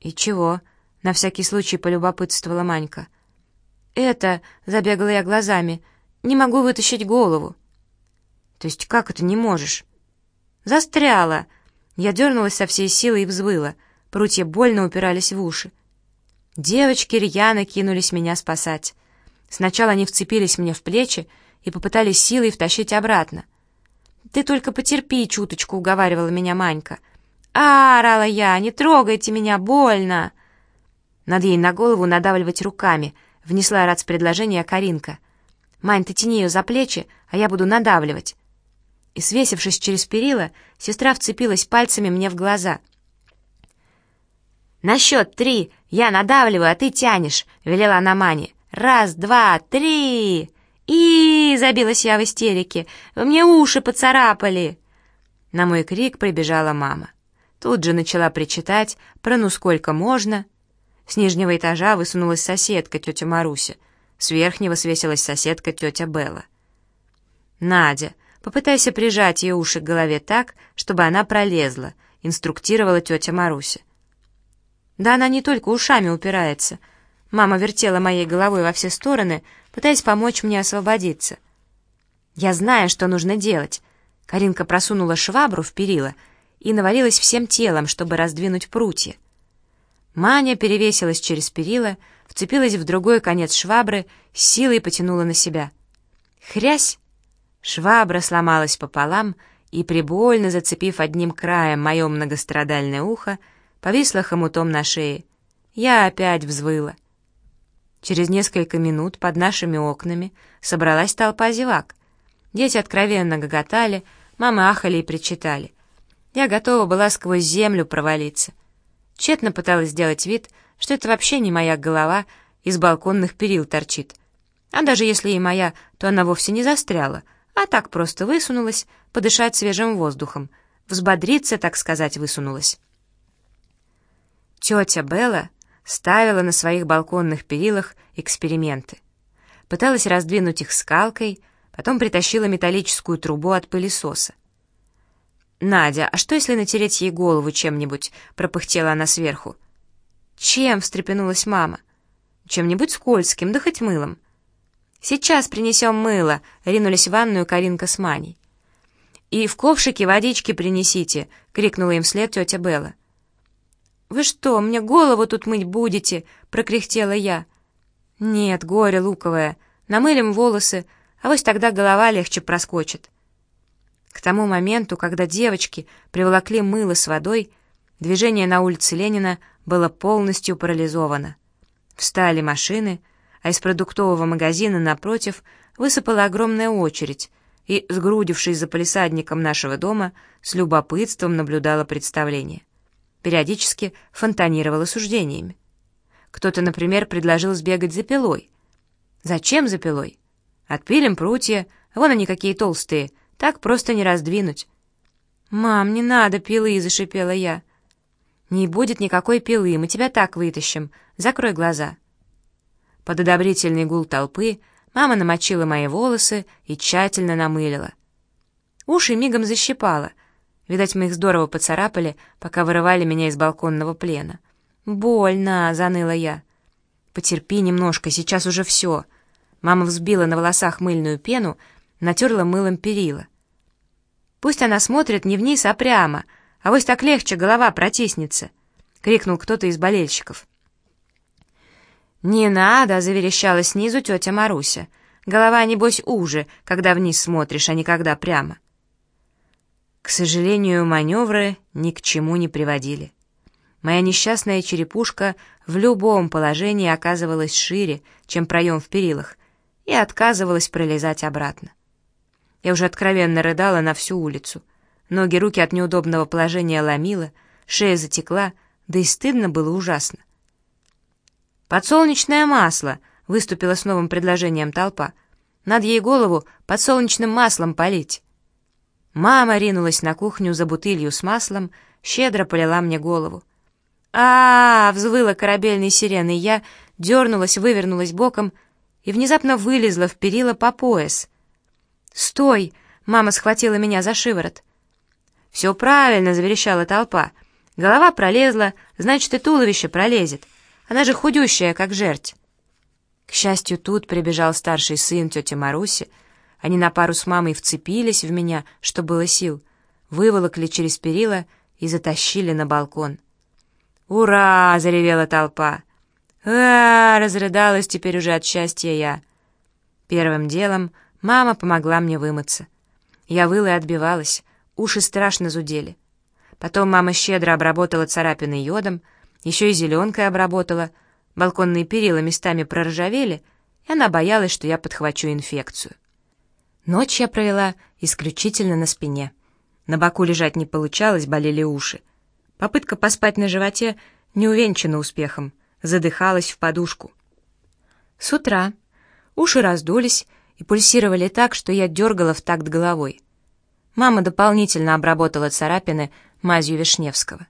«И чего?» — на всякий случай полюбопытствовала Манька. «Это...» — забегала я глазами. «Не могу вытащить голову». «То есть как это не можешь?» «Застряла!» Я дернулась со всей силы и взвыла. Прутья больно упирались в уши. Девочки рьяно кинулись меня спасать. Сначала они вцепились мне в плечи и попытались силой втащить обратно. «Ты только потерпи чуточку», — уговаривала меня Манька. «А, — орала я, — не трогайте меня, больно!» Надо ей на голову надавливать руками, — внесла Рац предложение Каринка. «Мань, ты тяни ее за плечи, а я буду надавливать». И, свесившись через перила, сестра вцепилась пальцами мне в глаза. «На счет три я надавливаю, а ты тянешь», — велела она Мане. «Раз, два, три!» «И!» — забилась я в истерике. «Вы мне уши поцарапали!» На мой крик прибежала мама. Тут же начала причитать про «ну сколько можно». С нижнего этажа высунулась соседка, тетя Маруся. С верхнего свесилась соседка, тетя Белла. «Надя, попытайся прижать ее уши к голове так, чтобы она пролезла», — инструктировала тетя Маруся. «Да она не только ушами упирается», — Мама вертела моей головой во все стороны, пытаясь помочь мне освободиться. Я знаю, что нужно делать. Каринка просунула швабру в перила и навалилась всем телом, чтобы раздвинуть прутья. Маня перевесилась через перила, вцепилась в другой конец швабры, силой потянула на себя. Хрясь! Швабра сломалась пополам и, прибольно зацепив одним краем мое многострадальное ухо, повисла хомутом на шее. Я опять взвыла. Через несколько минут под нашими окнами собралась толпа зевак. Дети откровенно гоготали, мамы ахали и причитали. Я готова была сквозь землю провалиться. Тщетно пыталась сделать вид, что это вообще не моя голова из балконных перил торчит. А даже если и моя, то она вовсе не застряла, а так просто высунулась, подышать свежим воздухом, взбодриться, так сказать, высунулась. Тетя Белла ставила на своих балконных перилах эксперименты. Пыталась раздвинуть их скалкой, потом притащила металлическую трубу от пылесоса. «Надя, а что, если натереть ей голову чем-нибудь?» — пропыхтела она сверху. «Чем?» — встрепенулась мама. «Чем-нибудь скользким, да хоть мылом». «Сейчас принесем мыло», — ринулись в ванную Каринка с Маней. «И в ковшике водички принесите», — крикнула им вслед тетя Белла. «Вы что, мне голову тут мыть будете?» — прокряхтела я. «Нет, горе луковое, намылим волосы, а вось тогда голова легче проскочит». К тому моменту, когда девочки приволокли мыло с водой, движение на улице Ленина было полностью парализовано. Встали машины, а из продуктового магазина напротив высыпала огромная очередь, и, сгрудившись за полисадником нашего дома, с любопытством наблюдала представление периодически фонтанировала суждениями. Кто-то, например, предложил сбегать за пилой. Зачем за пилой? Отпилим прутья, вон они какие толстые, так просто не раздвинуть. «Мам, не надо пилы!» — зашипела я. «Не будет никакой пилы, мы тебя так вытащим. Закрой глаза». Под одобрительный гул толпы мама намочила мои волосы и тщательно намылила. Уши мигом защипала, Видать, мы их здорово поцарапали, пока вырывали меня из балконного плена. «Больно!» — заныла я. «Потерпи немножко, сейчас уже все». Мама взбила на волосах мыльную пену, натерла мылом перила. «Пусть она смотрит не вниз, а прямо, а вось так легче голова протиснется», — крикнул кто-то из болельщиков. «Не надо!» — заверещала снизу тетя Маруся. «Голова, небось, уже, когда вниз смотришь, а не когда прямо». К сожалению, маневры ни к чему не приводили. Моя несчастная черепушка в любом положении оказывалась шире, чем проем в перилах, и отказывалась пролезать обратно. Я уже откровенно рыдала на всю улицу. Ноги, руки от неудобного положения ломила, шея затекла, да и стыдно было ужасно. «Подсолнечное масло!» — выступила с новым предложением толпа. «Надо ей голову подсолнечным маслом полить». Мама ринулась на кухню за бутылью с маслом, щедро полила мне голову. а, -а, -а взвыла корабельной сиреной я, дернулась, вывернулась боком и внезапно вылезла в перила по пояс. «Стой!» — мама схватила меня за шиворот. «Все правильно!» — заверещала толпа. Голова пролезла, значит, и туловище пролезет. Она же худющая, как жерть. К счастью, тут прибежал старший сын тети Маруси. Они на пару с мамой вцепились в меня, что было сил, выволокли через перила и затащили на балкон. «Ура!» — заревела толпа. а, разрыдалась теперь уже от счастья я. Первым делом мама помогла мне вымыться. Я выла и отбивалась, уши страшно зудели. Потом мама щедро обработала царапины йодом, еще и зеленкой обработала, балконные перила местами проржавели, и она боялась, что я подхвачу инфекцию. Ночь я провела исключительно на спине. На боку лежать не получалось, болели уши. Попытка поспать на животе не увенчана успехом, задыхалась в подушку. С утра уши раздулись и пульсировали так, что я дергала в такт головой. Мама дополнительно обработала царапины мазью Вишневского.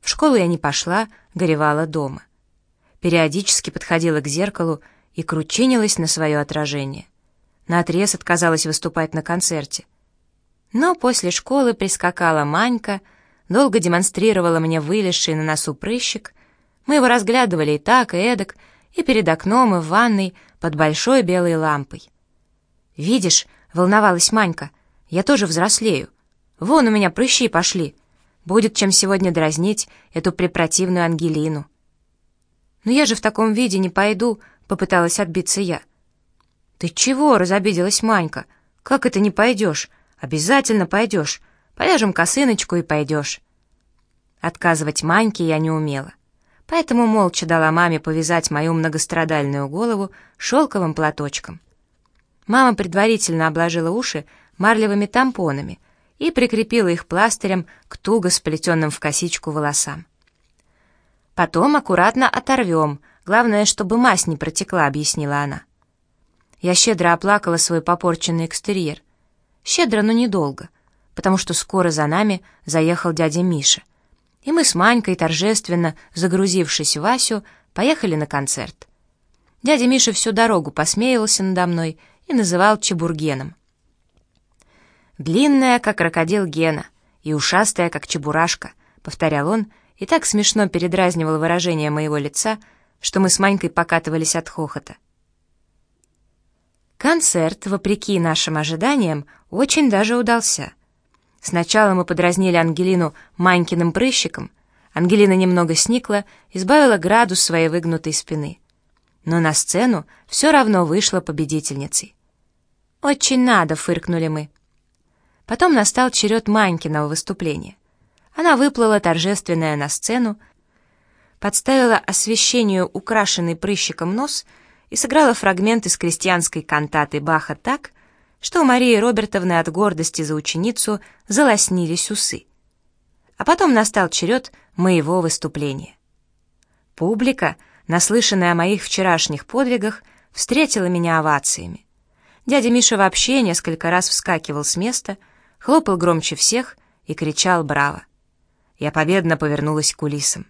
В школу я не пошла, горевала дома. Периодически подходила к зеркалу и кручинилась на свое отражение. Наотрез отказалась выступать на концерте. Но после школы прискакала Манька — долго демонстрировала мне вылезший на носу прыщик. Мы его разглядывали и так, и эдак, и перед окном, и в ванной, под большой белой лампой. «Видишь», — волновалась Манька, — «я тоже взрослею. Вон у меня прыщи пошли. Будет чем сегодня дразнить эту препротивную Ангелину». «Но я же в таком виде не пойду», — попыталась отбиться я. «Ты чего?» — разобиделась Манька. «Как это не пойдешь? Обязательно пойдешь. Повяжем косыночку и пойдешь». Отказывать Маньке я не умела, поэтому молча дала маме повязать мою многострадальную голову шелковым платочком. Мама предварительно обложила уши марлевыми тампонами и прикрепила их пластырем к туго сплетенным в косичку волосам. «Потом аккуратно оторвем, главное, чтобы мазь не протекла», — объяснила она. Я щедро оплакала свой попорченный экстерьер. Щедро, но недолго потому что скоро за нами заехал дядя Миша. И мы с Манькой, торжественно загрузившись Васю, поехали на концерт. Дядя Миша всю дорогу посмеивался надо мной и называл Чебургеном. «Длинная, как крокодил Гена, и ушастая, как Чебурашка», — повторял он, и так смешно передразнивал выражение моего лица, что мы с Манькой покатывались от хохота. Концерт, вопреки нашим ожиданиям, очень даже удался — Сначала мы подразнили Ангелину Манькиным прыщиком. Ангелина немного сникла, избавила градус своей выгнутой спины. Но на сцену все равно вышла победительницей. «Очень надо», — фыркнули мы. Потом настал черед Манькиного выступления. Она выплыла торжественная на сцену, подставила освещению украшенный прыщиком нос и сыграла фрагмент из крестьянской кантаты Баха так, что у Марии Робертовны от гордости за ученицу залоснились усы. А потом настал черед моего выступления. Публика, наслышанная о моих вчерашних подвигах, встретила меня овациями. Дядя Миша вообще несколько раз вскакивал с места, хлопал громче всех и кричал «Браво!». Я победно повернулась к кулисам.